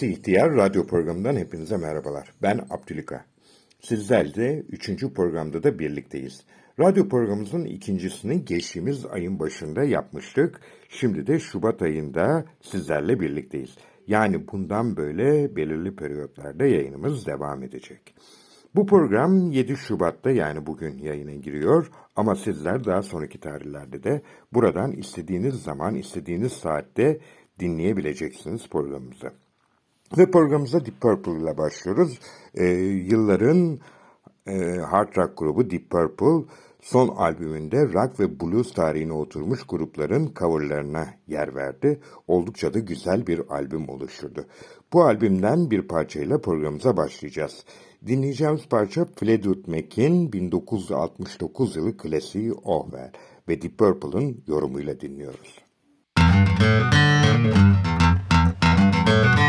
Aksi İhtiyar radyo programından hepinize merhabalar. Ben Abdülika. Sizlerle üçüncü programda da birlikteyiz. Radyo programımızın ikincisini geçtiğimiz ayın başında yapmıştık. Şimdi de Şubat ayında sizlerle birlikteyiz. Yani bundan böyle belirli periyotlarda yayınımız devam edecek. Bu program 7 Şubat'ta yani bugün yayına giriyor ama sizler daha sonraki tarihlerde de buradan istediğiniz zaman, istediğiniz saatte dinleyebileceksiniz programımızı. Ve programımıza Deep Purple ile başlıyoruz. Ee, yılların e, hard rock grubu Deep Purple son albümünde rock ve blues tarihine oturmuş grupların coverlarına yer verdi. Oldukça da güzel bir albüm oluşturdu. Bu albümden bir parçayla programımıza başlayacağız. Dinleyeceğimiz parça Fleetwood Mac'in 1969 yılı klasiği Well ve Deep Purple'ın yorumuyla dinliyoruz. Müzik the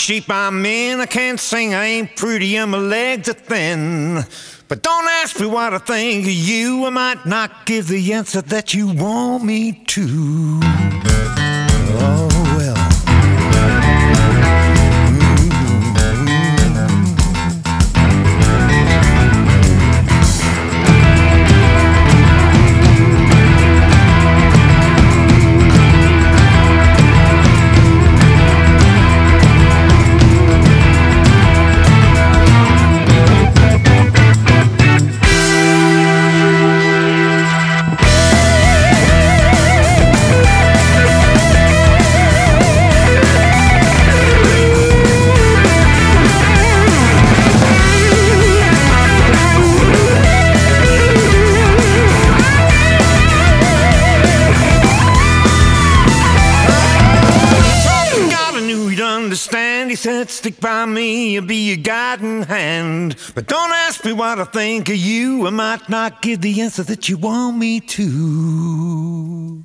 sheep I'm in. I can't sing, I ain't pretty, and my legs are thin. But don't ask me what I think of you. I might not give the answer that you want me to. Stick by me and be a guiding hand. But don't ask me what I think of you. I might not give the answer that you want me to.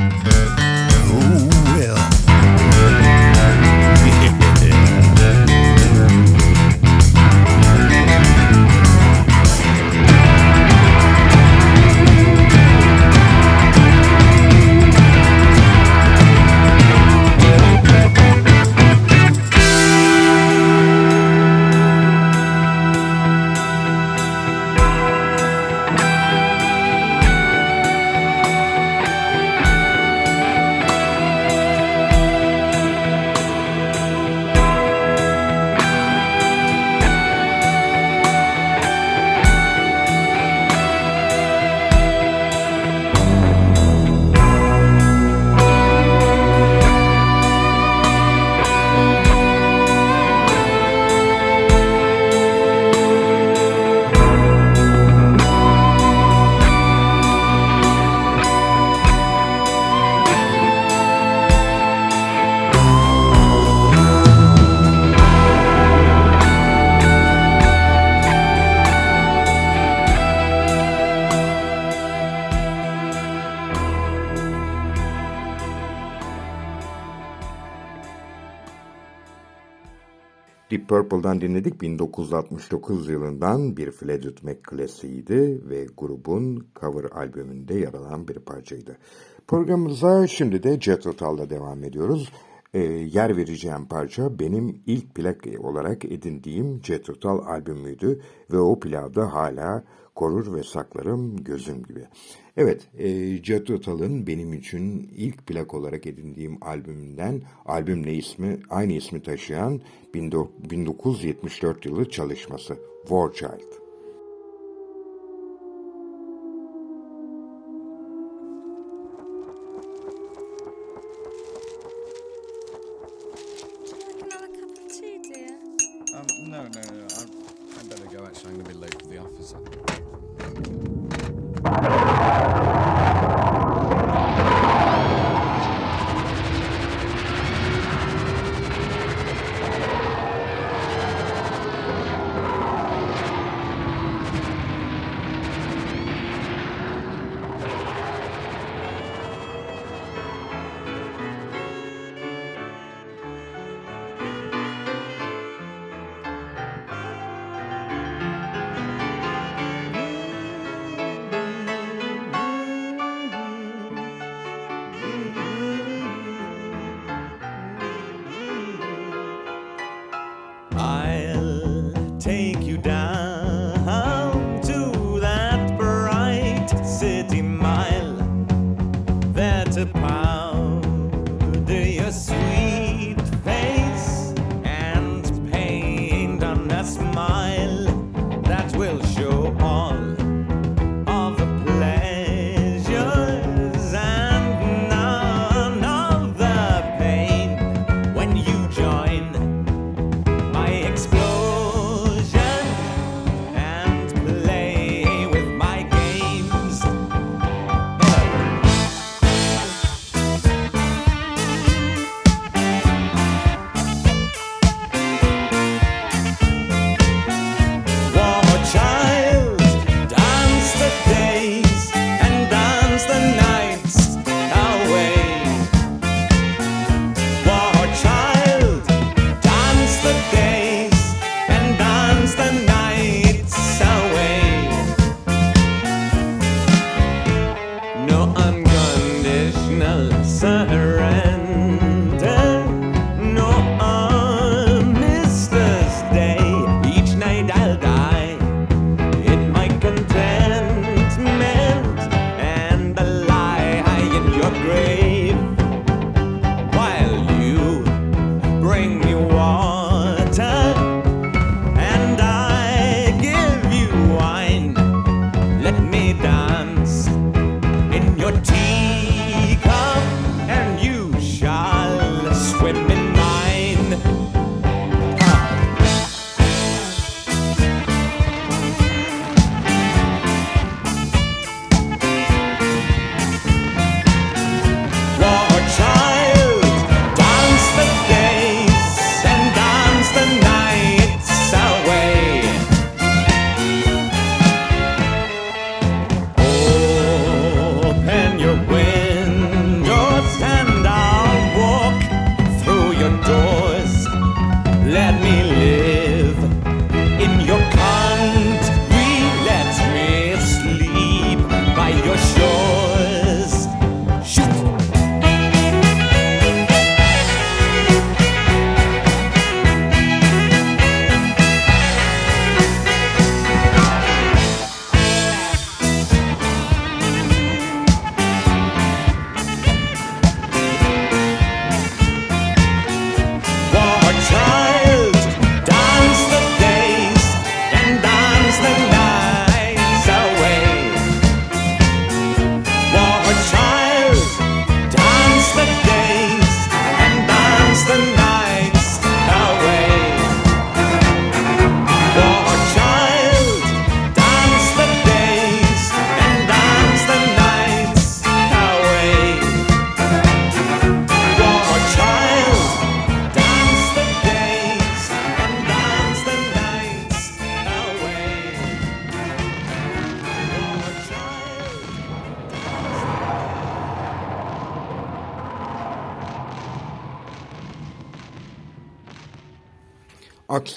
Deep Purple'dan dinledik. 1969 yılından bir Fleetwood Mac klasiğiydi ve grubun cover albümünde yer alan bir parçaydı. Programımıza şimdi de Jet Tal'la devam ediyoruz. E, yer vereceğim parça benim ilk plak olarak edindiğim Jet Tal albümüydü ve o plakta hala korur ve saklarım gözüm gibi. Evet, e, Cad Ötal'ın benim için ilk plak olarak edindiğim albümünden, albümle ismi, aynı ismi taşıyan 1974 yılı çalışması, War Child.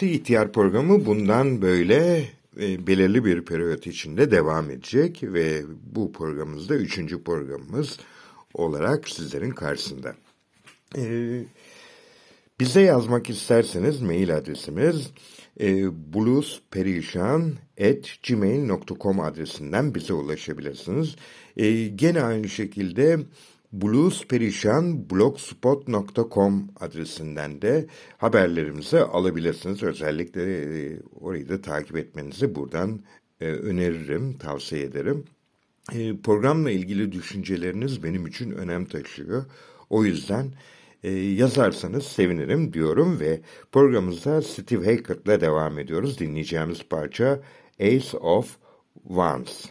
Aksi İhtiyar programı bundan böyle e, belirli bir periyot içinde devam edecek ve bu programımızda üçüncü programımız olarak sizlerin karşısında. E, bize yazmak isterseniz mail adresimiz e, bluesperişan.gmail.com adresinden bize ulaşabilirsiniz. E, gene aynı şekilde bluesperişan.blogspot.com adresinden de haberlerimizi alabilirsiniz. Özellikle e, orayı da takip etmenizi buradan e, öneririm, tavsiye ederim. E, programla ilgili düşünceleriniz benim için önem taşıyor. O yüzden yazarsanız sevinirim diyorum ve programımıza Steve Hackett'la devam ediyoruz. Dinleyeceğimiz parça Ace of Wands.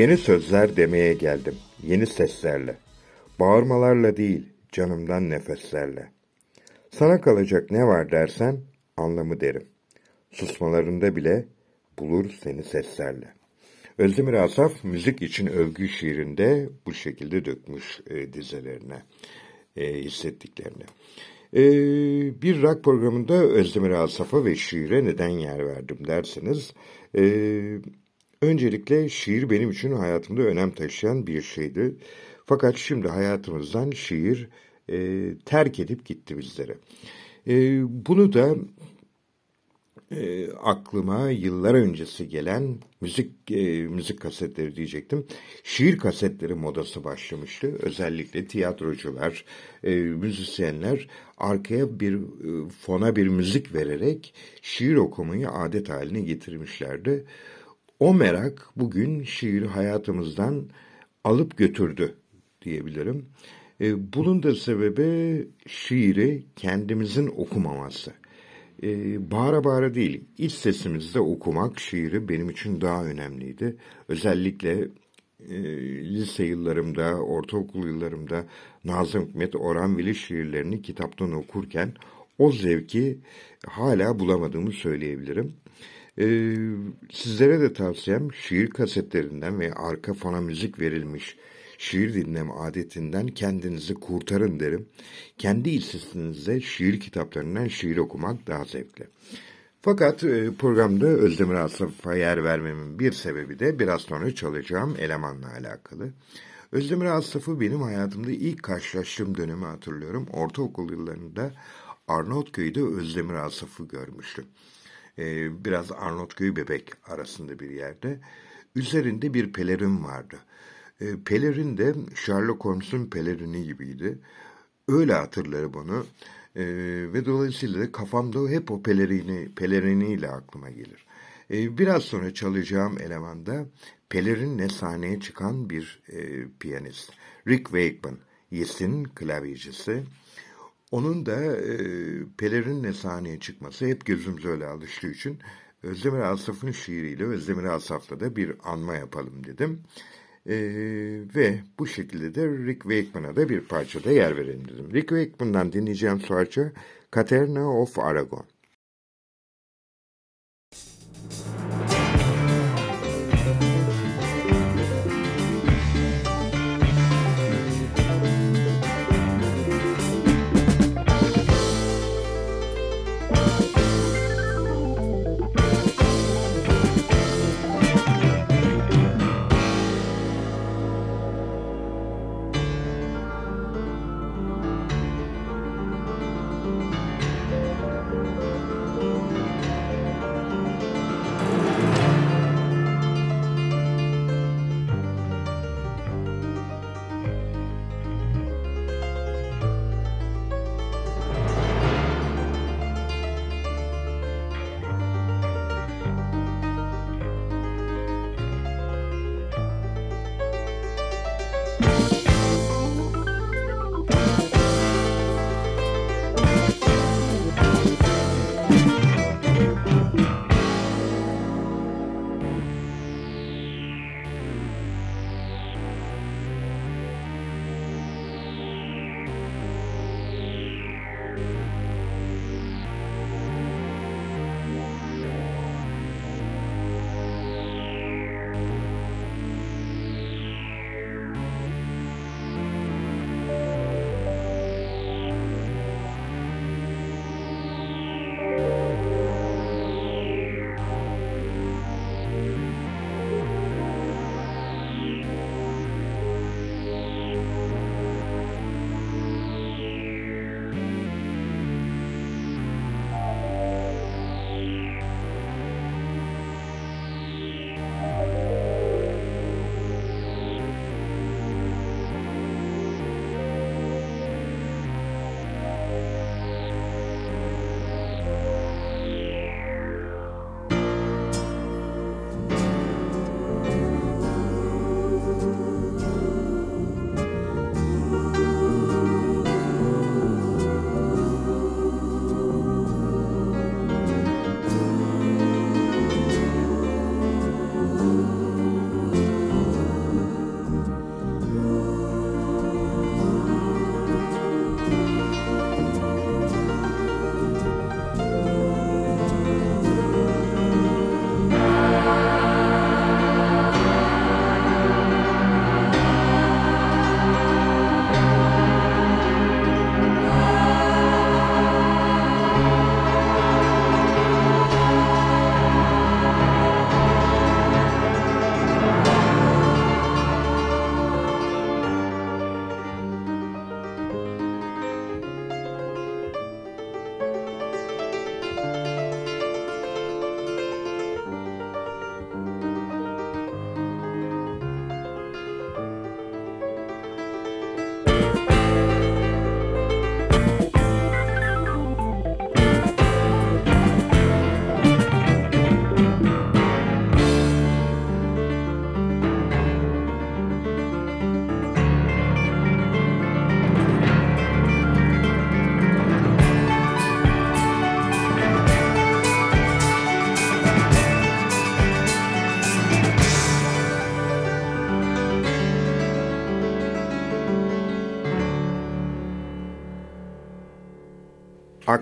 Yeni sözler demeye geldim, yeni seslerle. Bağırmalarla değil, canımdan nefeslerle. Sana kalacak ne var dersen, anlamı derim. Susmalarında bile bulur seni seslerle. Özdemir Asaf müzik için övgü şiirinde bu şekilde dökmüş e, dizelerine, e, hissettiklerini. E, bir rock programında Özdemir Asaf'a ve şiire neden yer verdim derseniz, e, öncelikle şiir benim için hayatımda önem taşıyan bir şeydi. Fakat şimdi hayatımızdan şiir e, terk edip gitti bizlere. E, bunu da e, aklıma yıllar öncesi gelen müzik e, müzik kasetleri diyecektim. Şiir kasetleri modası başlamıştı. Özellikle tiyatrocular, e, müzisyenler arkaya bir e, fona bir müzik vererek şiir okumayı adet haline getirmişlerdi. O merak bugün şiiri hayatımızdan alıp götürdü diyebilirim. E, bunun da sebebi şiiri kendimizin okumaması. E, bağıra bağıra değil, iç sesimizde okumak şiiri benim için daha önemliydi. Özellikle e, lise yıllarımda, ortaokul yıllarımda Nazım Hikmet, Orhan Veli şiirlerini kitaptan okurken o zevki hala bulamadığımı söyleyebilirim. Ee, sizlere de tavsiyem şiir kasetlerinden ve arka fona müzik verilmiş şiir dinleme adetinden kendinizi kurtarın derim. Kendi iç sesinizde şiir kitaplarından şiir okumak daha zevkli. Fakat e, programda Özdemir Asaf'a yer vermemin bir sebebi de biraz sonra çalacağım elemanla alakalı. Özdemir Asaf'ı benim hayatımda ilk karşılaştığım dönemi hatırlıyorum. Ortaokul yıllarında Arnavutköy'de Özdemir Asaf'ı görmüştüm. Ee, biraz Arnavutköy bebek arasında bir yerde. Üzerinde bir pelerin vardı. Ee, pelerin de Sherlock Holmes'un pelerini gibiydi. Öyle hatırlarım onu. Ee, ve dolayısıyla da kafamda hep o pelerini, peleriniyle aklıma gelir. Ee, biraz sonra çalacağım elemanda pelerinle sahneye çıkan bir e, piyanist. Rick Wakeman, Yes'in klavyecisi. Onun da e, pelerinle sahneye çıkması hep gözümüze öyle alıştığı için Özdemir Asaf'ın şiiriyle Özdemir Asaf'la da bir anma yapalım dedim. E, ve bu şekilde de Rick Wakeman'a da bir parçada yer verelim dedim. Rick Wakeman'dan dinleyeceğim parça Caterina of Aragon.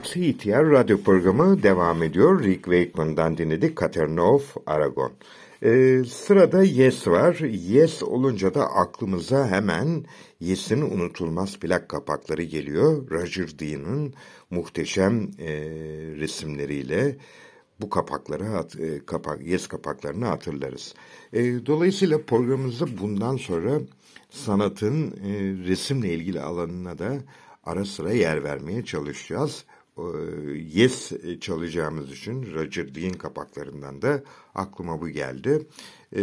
Aksi İhtiyar radyo programı devam ediyor. Rick Wakeman'dan dinledik Katerina of Aragon. Ee, sırada Yes var. Yes olunca da aklımıza hemen Yes'in unutulmaz plak kapakları geliyor. Roger Dean'ın muhteşem e, resimleriyle bu kapakları e, kapak, Yes kapaklarını hatırlarız. E, dolayısıyla programımızda bundan sonra sanatın e, resimle ilgili alanına da ara sıra yer vermeye çalışacağız. E, yes çalacağımız için Roger Dean kapaklarından da aklıma bu geldi. E,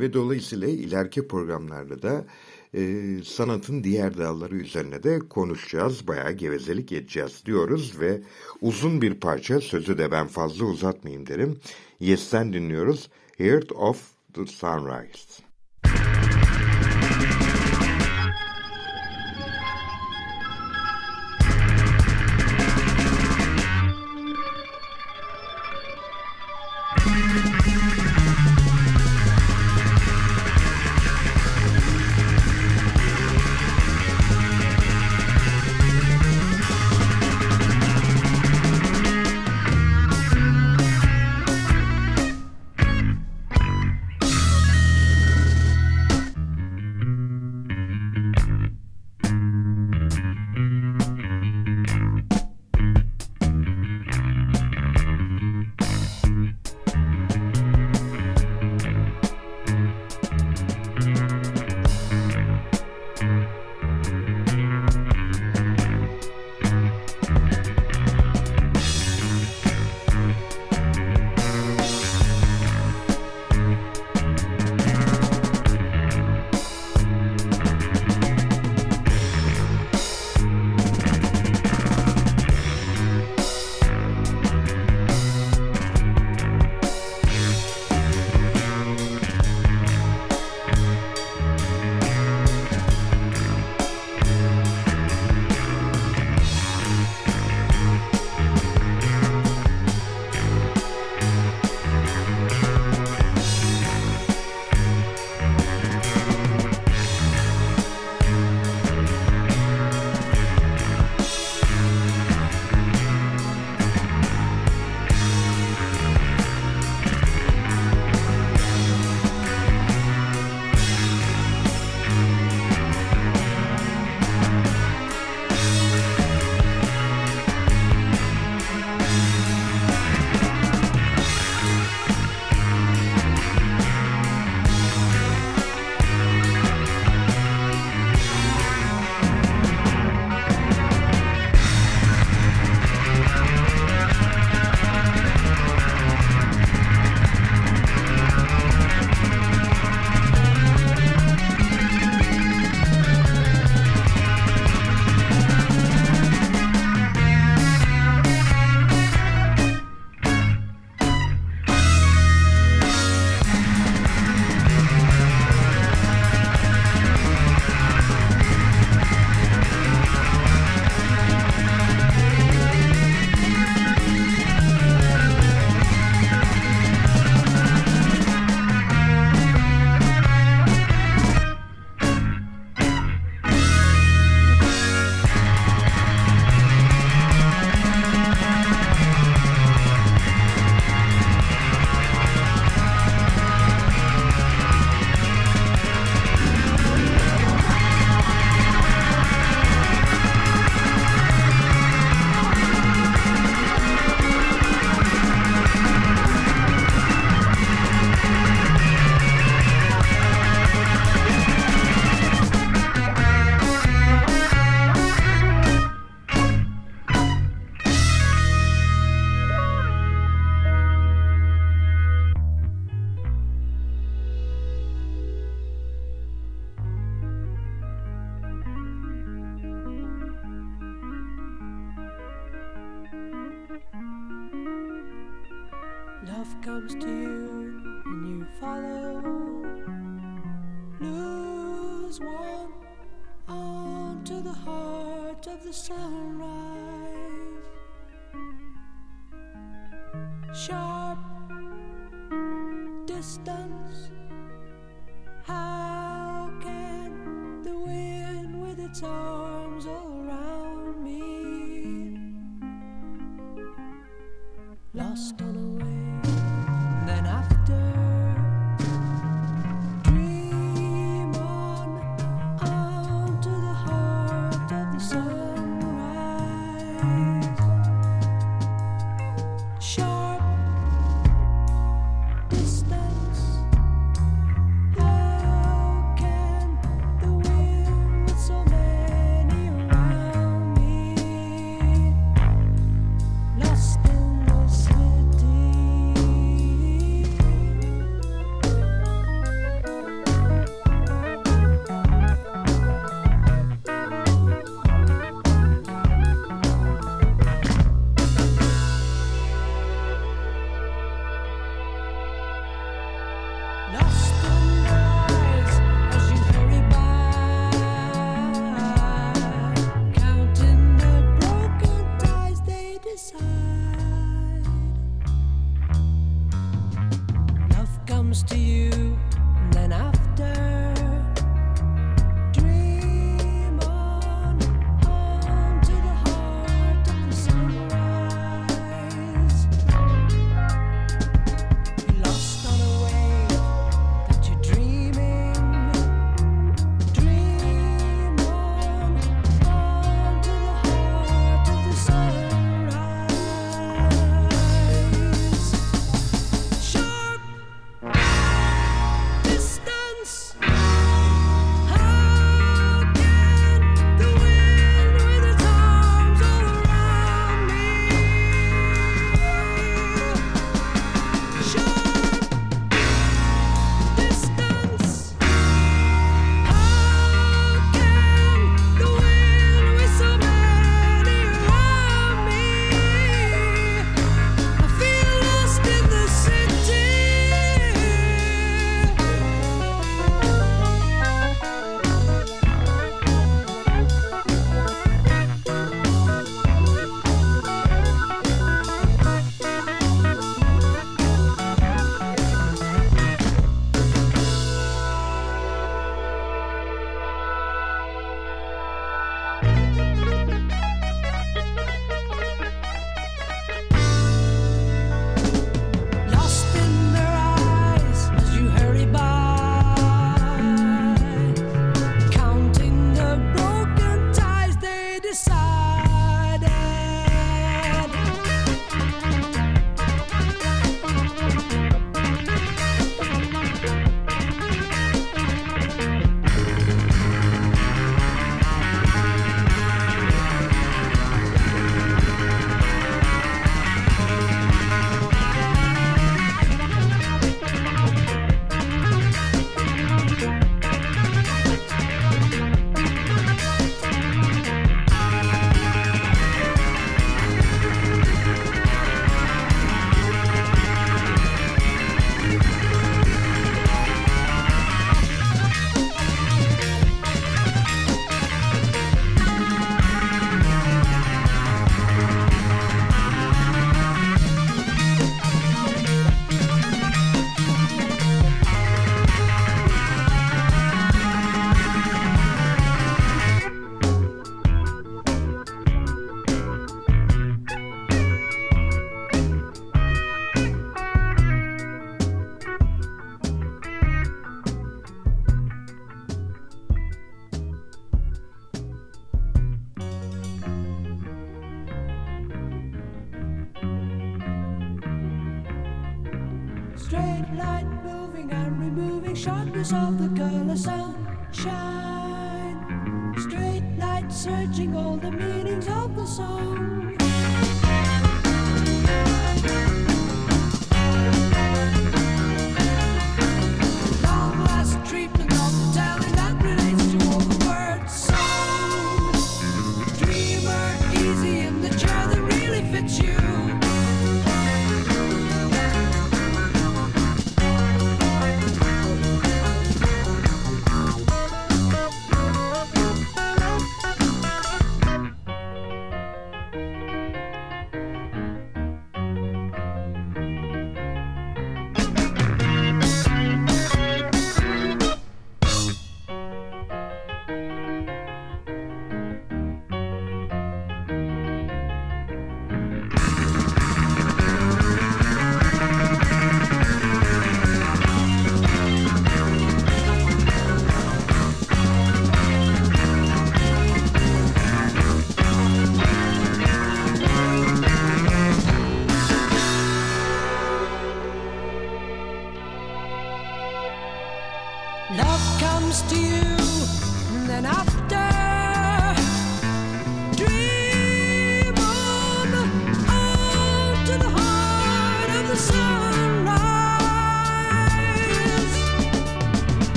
ve dolayısıyla ileriki programlarda da e, sanatın diğer dalları üzerine de konuşacağız. Bayağı gevezelik edeceğiz diyoruz ve uzun bir parça sözü de ben fazla uzatmayayım derim. Yes'ten dinliyoruz. Heart of the Sunrise.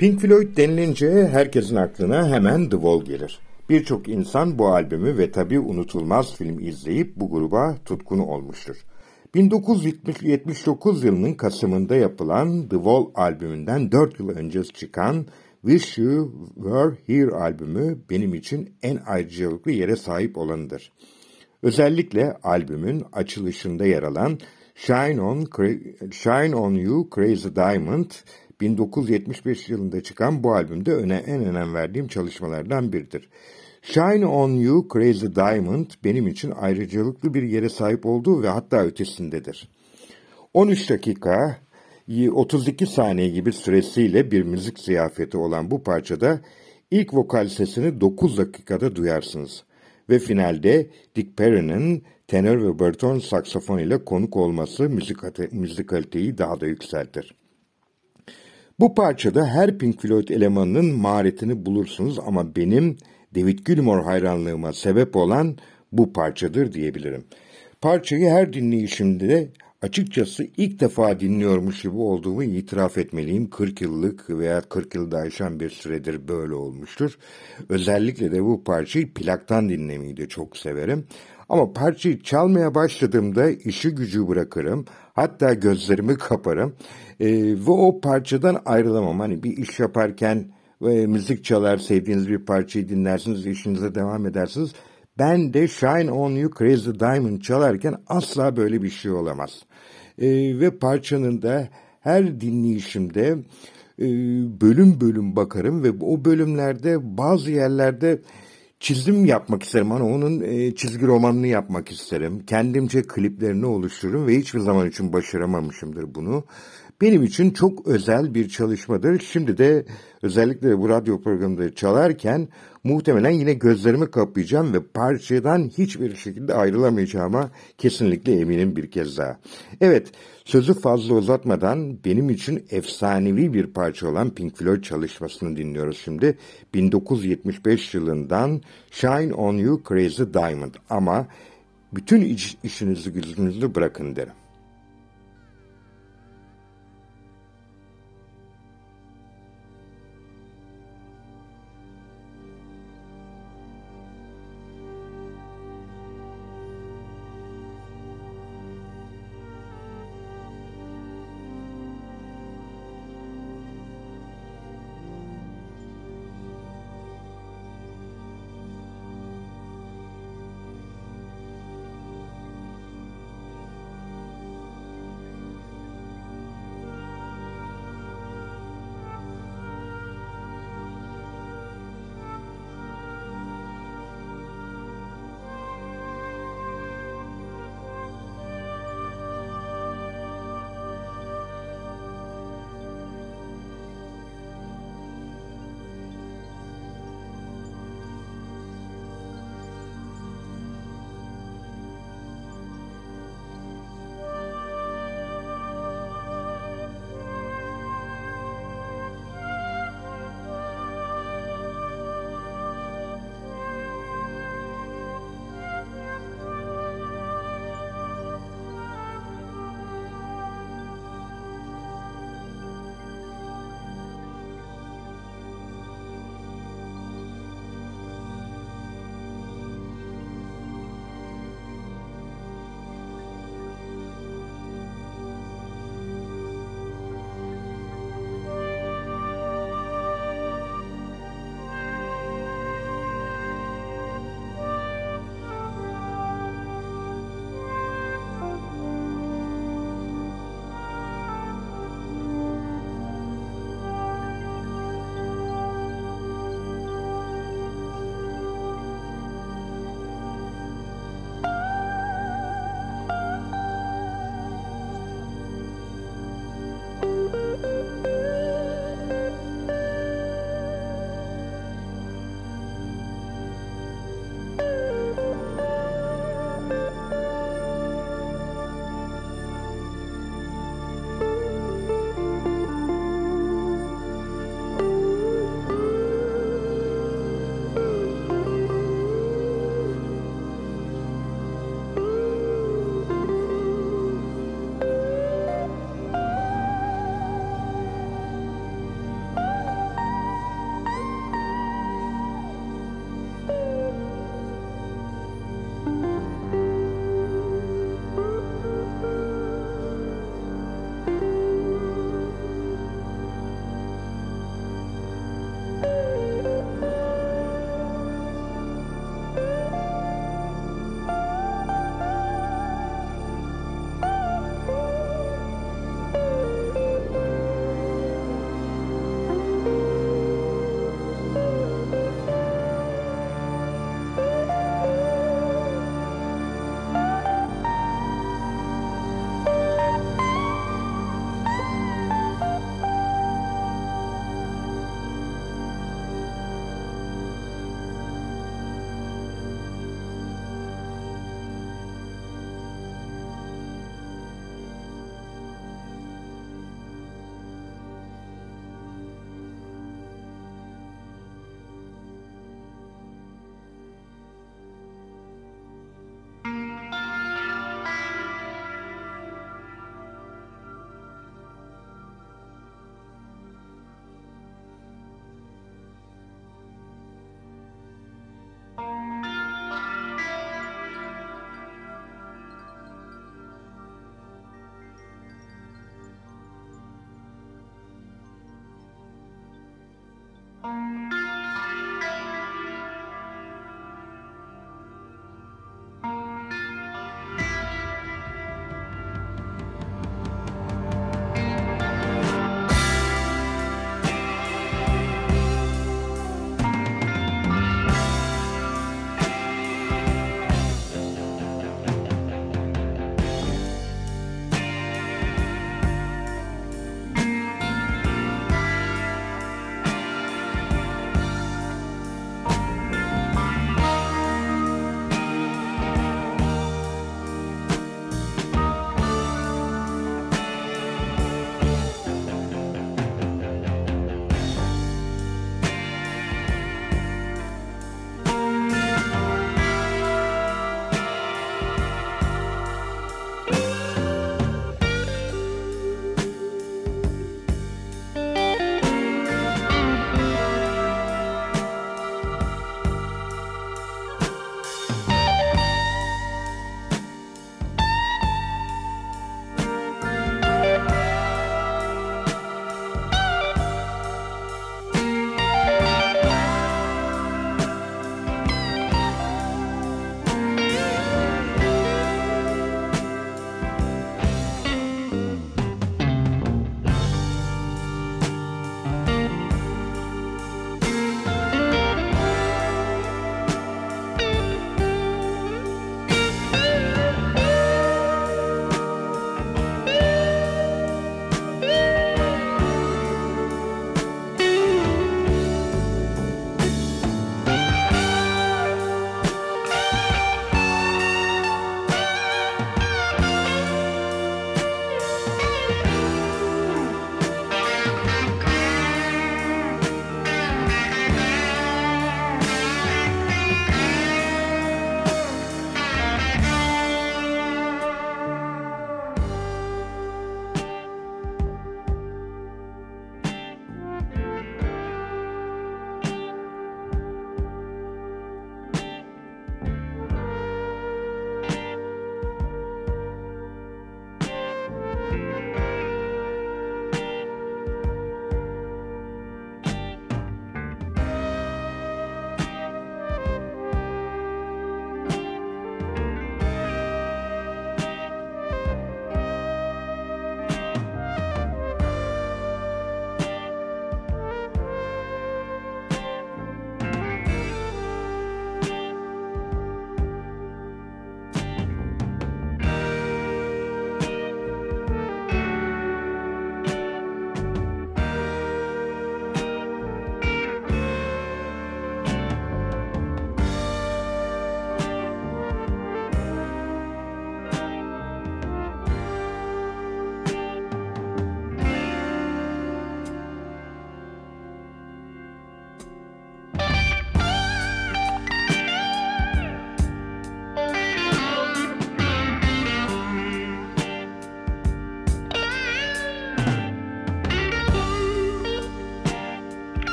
Pink Floyd denilince herkesin aklına hemen The Wall gelir. Birçok insan bu albümü ve tabi unutulmaz film izleyip bu gruba tutkunu olmuştur. 1979 yılının Kasım'ında yapılan The Wall albümünden 4 yıl önce çıkan Wish You Were Here albümü benim için en ayrıcalıklı yere sahip olanıdır. Özellikle albümün açılışında yer alan Shine On, Shine On You Crazy Diamond 1975 yılında çıkan bu albümde öne en önem verdiğim çalışmalardan biridir. Shine On You Crazy Diamond benim için ayrıcalıklı bir yere sahip olduğu ve hatta ötesindedir. 13 dakika 32 saniye gibi süresiyle bir müzik ziyafeti olan bu parçada ilk vokal sesini 9 dakikada duyarsınız. Ve finalde Dick Perry'nin tenor ve bariton saksafon ile konuk olması müzik, müzikaliteyi daha da yükseltir. Bu parçada her Pink Floyd elemanının maharetini bulursunuz ama benim David Gilmour hayranlığıma sebep olan bu parçadır diyebilirim. Parçayı her dinleyişimde açıkçası ilk defa dinliyormuş gibi olduğumu itiraf etmeliyim. 40 yıllık veya 40 yılda aşan bir süredir böyle olmuştur. Özellikle de bu parçayı plaktan dinlemeyi de çok severim. Ama parçayı çalmaya başladığımda işi gücü bırakırım. Hatta gözlerimi kaparım. Ee, ve o parçadan ayrılamam. Hani bir iş yaparken ve müzik çalar, sevdiğiniz bir parçayı dinlersiniz, işinize devam edersiniz. Ben de Shine On You Crazy Diamond çalarken asla böyle bir şey olamaz. Ee, ve parçanın da her dinleyişimde e, bölüm bölüm bakarım ve o bölümlerde bazı yerlerde çizim yapmak isterim. Hani onun e, çizgi romanını yapmak isterim. Kendimce kliplerini oluştururum ve hiçbir zaman için başaramamışımdır bunu. Benim için çok özel bir çalışmadır. Şimdi de özellikle bu radyo programında çalarken muhtemelen yine gözlerimi kapayacağım ve parçadan hiçbir şekilde ayrılamayacağıma kesinlikle eminim bir kez daha. Evet, sözü fazla uzatmadan benim için efsanevi bir parça olan Pink Floyd çalışmasını dinliyoruz şimdi. 1975 yılından Shine On You Crazy Diamond ama bütün iş, işinizi gücünüzü bırakın derim.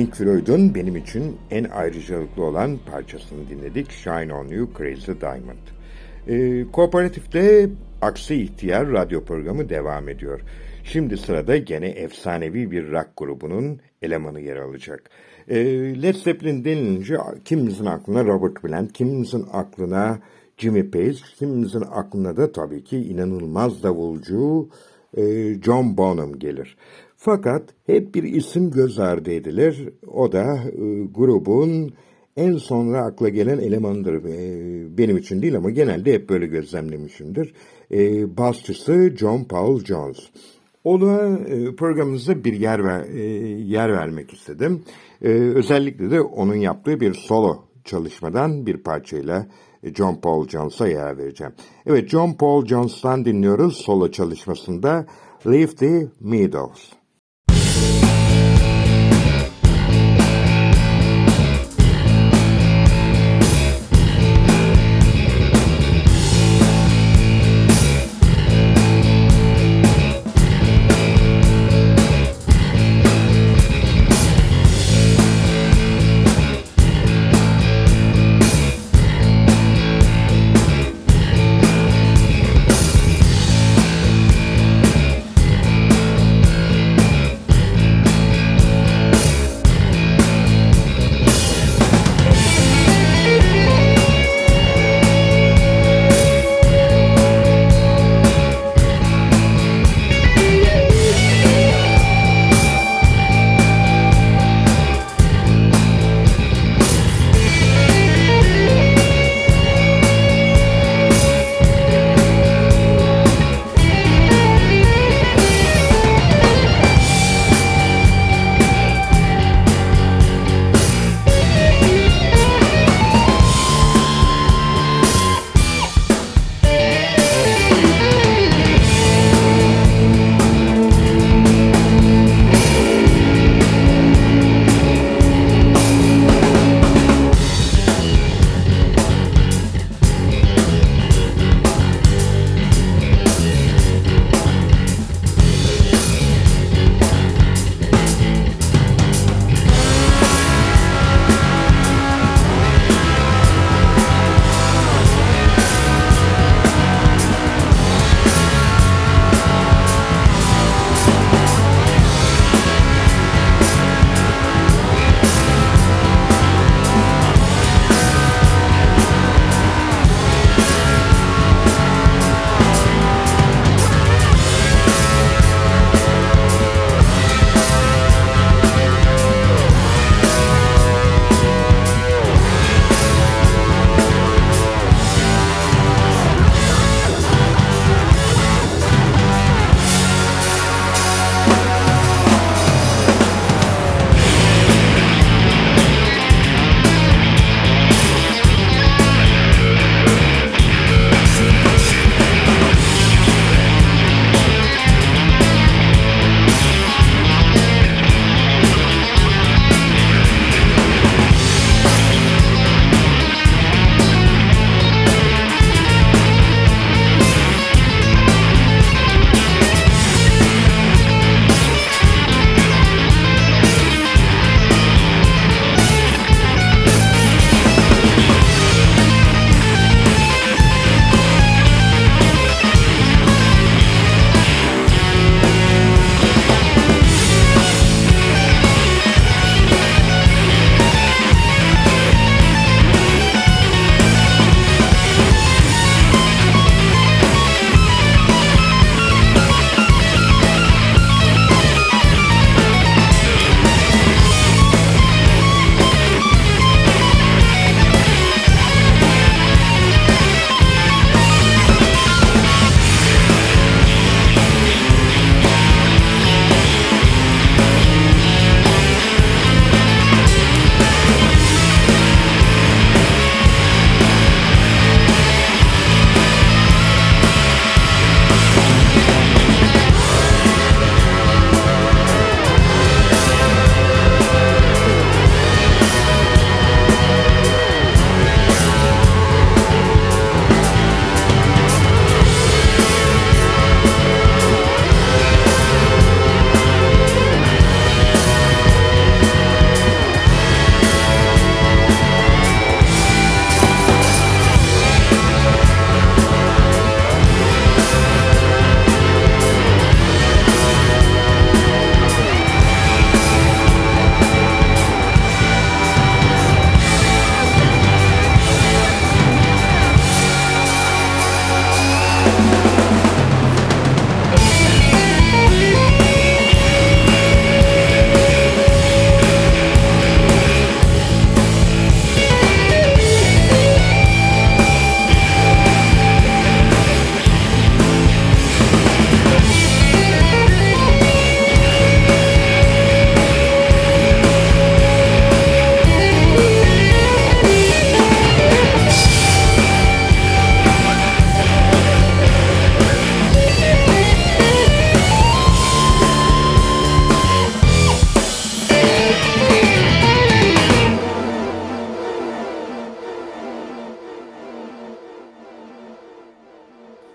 Pink Floyd'un benim için en ayrıcalıklı olan parçasını dinledik. Shine On You Crazy Diamond. E, kooperatifte Aksi İhtiyar radyo programı devam ediyor. Şimdi sırada gene efsanevi bir rock grubunun elemanı yer alacak. E, Led Zeppelin denilince kimimizin aklına Robert Plant, kimimizin aklına Jimmy Page, kimimizin aklına da tabii ki inanılmaz davulcu e, John Bonham gelir. Fakat hep bir isim göz ardı edilir. O da e, grubun en sonra akla gelen elemandır. E, benim için değil ama genelde hep böyle gözlemlemişimdir. E, basçısı John Paul Jones. Ona e, programımızda bir yer ver, e, yer vermek istedim. E, özellikle de onun yaptığı bir solo çalışmadan bir parçayla e, John Paul Jones'a yer vereceğim. Evet John Paul Jones'tan dinliyoruz solo çalışmasında Leave the Meadows.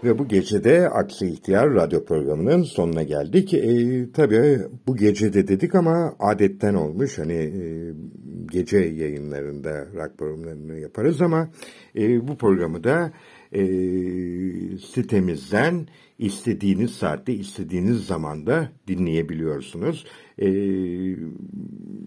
Ve bu gecede Aksi İhtiyar radyo programının sonuna geldik. E, tabii bu gecede dedik ama adetten olmuş. Hani e, gece yayınlarında rock programlarını yaparız ama e, bu programı da e, sitemizden istediğiniz saatte, istediğiniz zamanda dinleyebiliyorsunuz. E,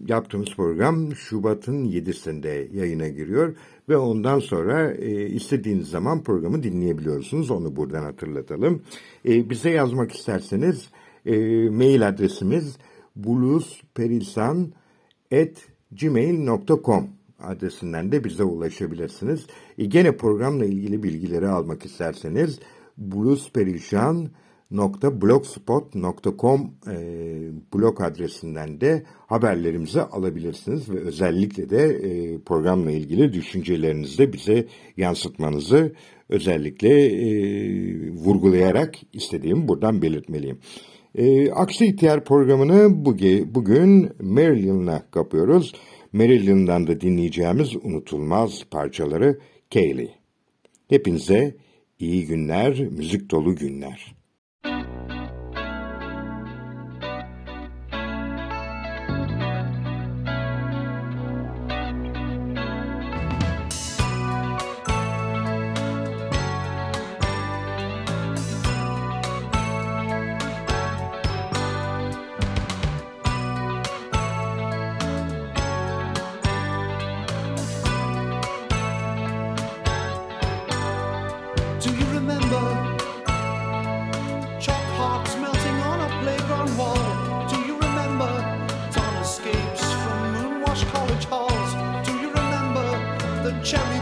yaptığımız program Şubat'ın 7'sinde yayına giriyor ve ondan sonra e, istediğiniz zaman programı dinleyebiliyorsunuz. Onu buradan hatırlatalım. E, bize yazmak isterseniz e, mail adresimiz bluesperisan.gmail.com adresinden de bize ulaşabilirsiniz. E, gene programla ilgili bilgileri almak isterseniz bluesperişan.com blogspot.com e, blog adresinden de haberlerimizi alabilirsiniz ve özellikle de e, programla ilgili düşüncelerinizi de bize yansıtmanızı özellikle e, vurgulayarak istediğim buradan belirtmeliyim. E, Aksi İhtiyar programını bugün, bugün Marilyn'la kapıyoruz. Marilyn'dan da dinleyeceğimiz unutulmaz parçaları Kaylee. Hepinize iyi günler, müzik dolu günler. champion.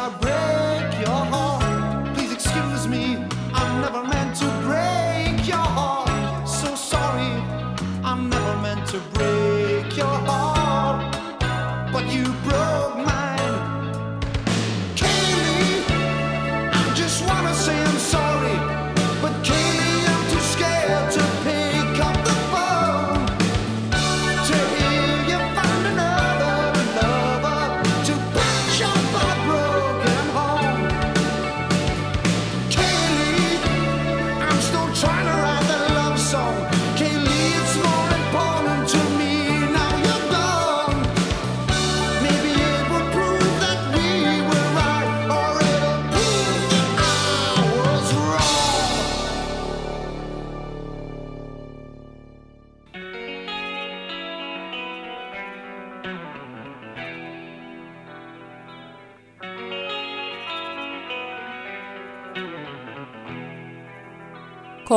my brain.